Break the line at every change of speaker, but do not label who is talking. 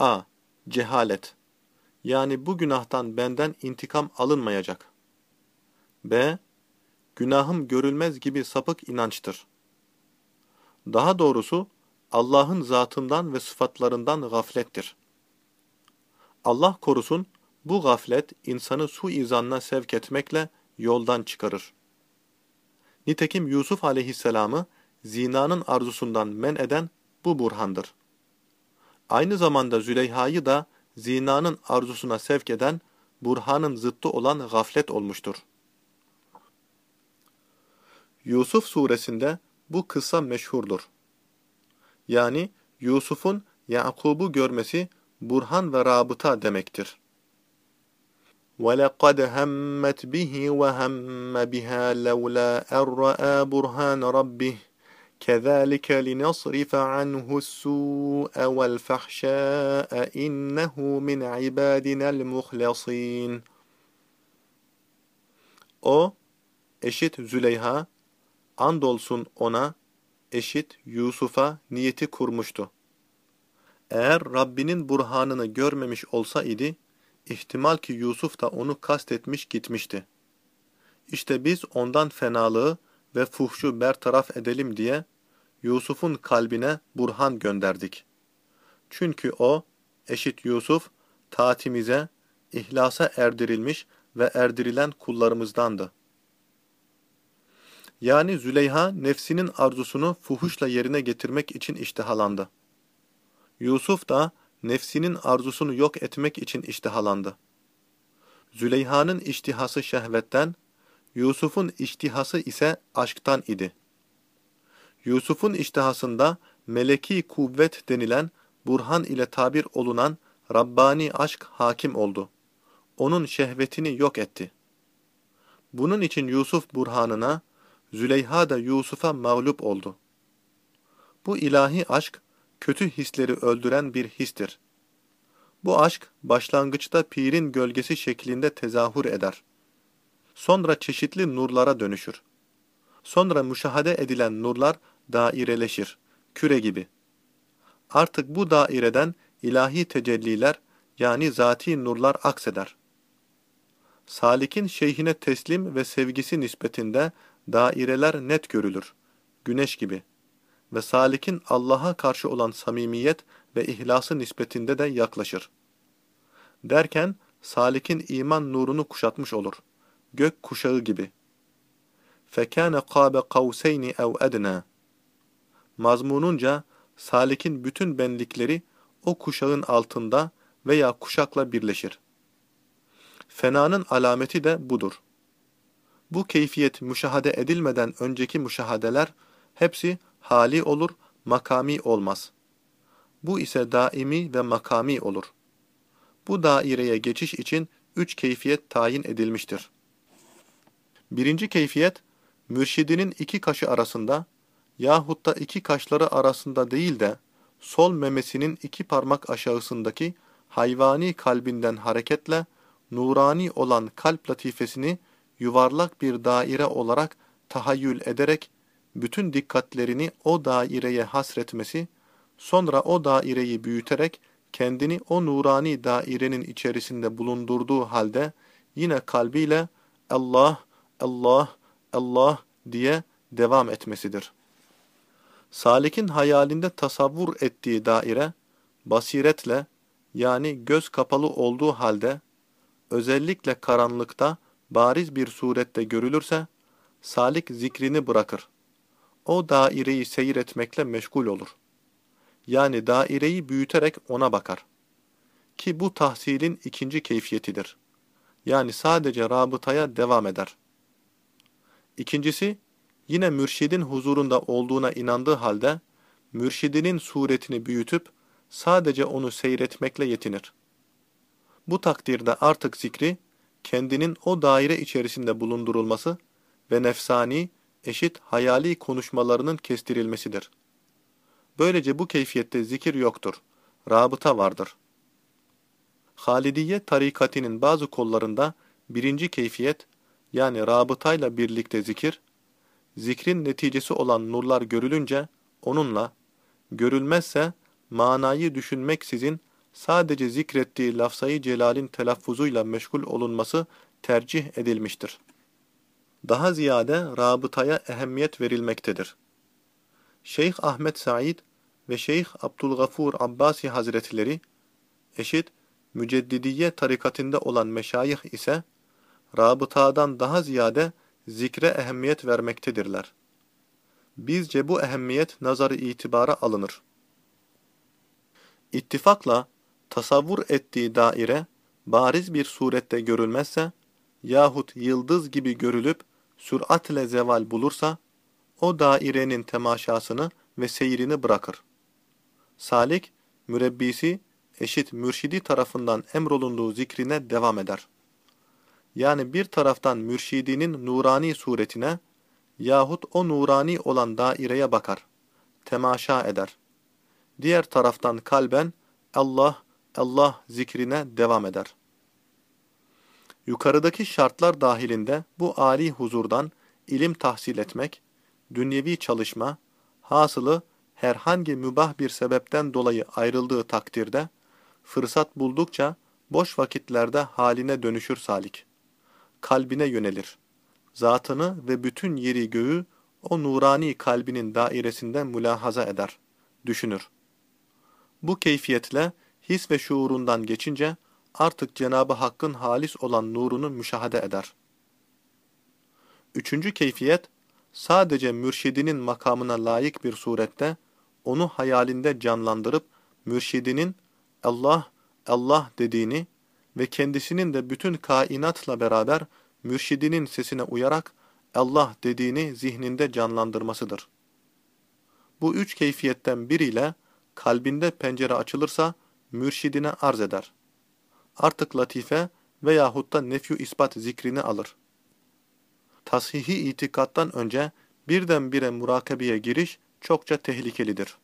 A. Cehalet Yani bu günahtan benden intikam alınmayacak. B. Günahım görülmez gibi sapık inançtır. Daha doğrusu Allah'ın zatından ve sıfatlarından gaflettir. Allah korusun bu gaflet insanı suizanına sevk etmekle yoldan çıkarır. Nitekim Yusuf aleyhisselamı zinanın arzusundan men eden bu burhandır. Aynı zamanda Züleyha'yı da zinanın arzusuna sevk eden burhanın zıttı olan gaflet olmuştur. Yusuf suresinde bu kıssa meşhurdur. Yani Yusuf'un Yakub'u görmesi burhan ve rabıta demektir. وَلَقَدْ هَمَّتْ بِهِ وَهَمَّ بِهَا لَوْلَا أَنْ رَأَى بُرْهَانَ رَبِّهِ كَذَلِكَ لِنَصْرِفَ عَنْهُ السُّوءَ وَالْفَحْشَاءَ إِنَّهُ مِنْ عِبَادِنَا الْمُخْلَصِينَ O, eşit Züleyha, andolsun ona, eşit Yusuf'a niyeti kurmuştu. Eğer Rabbinin burhanını görmemiş olsa idi, ihtimal ki Yusuf da onu kastetmiş gitmişti. İşte biz ondan fenalığı ve fuhşu bertaraf edelim diye Yusuf'un kalbine burhan gönderdik. Çünkü o, eşit Yusuf, taatimize, ihlasa erdirilmiş ve erdirilen kullarımızdandı. Yani Züleyha nefsinin arzusunu fuhuşla yerine getirmek için iştihalandı. Yusuf da nefsinin arzusunu yok etmek için iştihalandı. Züleyha'nın iştihası şehvetten, Yusuf'un iştihası ise aşktan idi. Yusuf'un iştihasında meleki kuvvet denilen burhan ile tabir olunan Rabbani aşk hakim oldu. Onun şehvetini yok etti. Bunun için Yusuf burhanına, Züleyha da Yusuf'a mağlup oldu. Bu ilahi aşk, kötü hisleri öldüren bir histir. Bu aşk, başlangıçta pirin gölgesi şeklinde tezahür eder. Sonra çeşitli nurlara dönüşür. Sonra müşahede edilen nurlar daireleşir, küre gibi. Artık bu daireden ilahi tecelliler yani zati nurlar akseder. Salik'in şeyhine teslim ve sevgisi nispetinde daireler net görülür, güneş gibi. Ve Salik'in Allah'a karşı olan samimiyet ve ihlası nispetinde de yaklaşır. Derken, Salik'in iman nurunu kuşatmış olur gök kuşağı gibi. Fekâne kâbe kavseyni ev ednâ. Mazmununca salikin bütün benlikleri o kuşağın altında veya kuşakla birleşir. Fenanın alameti de budur. Bu keyfiyet müşahade edilmeden önceki müşahadeler hepsi hali olur, makami olmaz. Bu ise daimi ve makami olur. Bu daireye geçiş için üç keyfiyet tayin edilmiştir. Birinci keyfiyet, mürşidinin iki kaşı arasında yahut da iki kaşları arasında değil de sol memesinin iki parmak aşağısındaki hayvani kalbinden hareketle nurani olan kalp latifesini yuvarlak bir daire olarak tahayyül ederek bütün dikkatlerini o daireye hasretmesi, sonra o daireyi büyüterek kendini o nurani dairenin içerisinde bulundurduğu halde yine kalbiyle Allah, Allah, Allah diye devam etmesidir. Salik'in hayalinde tasavvur ettiği daire, basiretle yani göz kapalı olduğu halde, özellikle karanlıkta bariz bir surette görülürse, salik zikrini bırakır. O daireyi seyretmekle meşgul olur. Yani daireyi büyüterek ona bakar. Ki bu tahsilin ikinci keyfiyetidir. Yani sadece rabıtaya devam eder. İkincisi, yine mürşidin huzurunda olduğuna inandığı halde, mürşidinin suretini büyütüp, sadece onu seyretmekle yetinir. Bu takdirde artık zikri, kendinin o daire içerisinde bulundurulması ve nefsani, eşit hayali konuşmalarının kestirilmesidir. Böylece bu keyfiyette zikir yoktur, rabıta vardır. Halidiye tarikatinin bazı kollarında birinci keyfiyet, yani rabıtayla birlikte zikir, zikrin neticesi olan nurlar görülünce onunla, görülmezse manayı düşünmeksizin sadece zikrettiği lafzayı celalin telaffuzuyla meşgul olunması tercih edilmiştir. Daha ziyade rabıtaya ehemmiyet verilmektedir. Şeyh Ahmet Said ve Şeyh Abdülgafur Abbasi Hazretleri, eşit Müceddidiye tarikatinde olan meşayih ise, rabıtadan daha ziyade zikre ehemmiyet vermektedirler. Bizce bu ehemmiyet nazarı itibara alınır. İttifakla tasavvur ettiği daire bariz bir surette görülmezse yahut yıldız gibi görülüp süratle zeval bulursa o dairenin temaşasını ve seyrini bırakır. Salik, mürebbisi, eşit mürşidi tarafından emrolunduğu zikrine devam eder. Yani bir taraftan mürşidinin nurani suretine yahut o nurani olan daireye bakar, temaşa eder. Diğer taraftan kalben Allah, Allah zikrine devam eder. Yukarıdaki şartlar dahilinde bu âli huzurdan ilim tahsil etmek, dünyevi çalışma, hasılı herhangi mübah bir sebepten dolayı ayrıldığı takdirde, fırsat buldukça boş vakitlerde haline dönüşür salik. Kalbine yönelir. Zatını ve bütün yeri göğü o nurani kalbinin dairesinden mülahaza eder, düşünür. Bu keyfiyetle his ve şuurundan geçince artık Cenabı Hakk'ın halis olan nurunu müşahede eder. Üçüncü keyfiyet, sadece mürşidinin makamına layık bir surette onu hayalinde canlandırıp mürşidinin Allah, Allah dediğini ve kendisinin de bütün kainatla beraber mürşidinin sesine uyarak Allah dediğini zihninde canlandırmasıdır. Bu üç keyfiyetten biriyle kalbinde pencere açılırsa mürşidine arz eder. Artık latife veyahut da nefyu ispat zikrini alır. Tashihi itikattan önce birdenbire murakabeye giriş çokça tehlikelidir.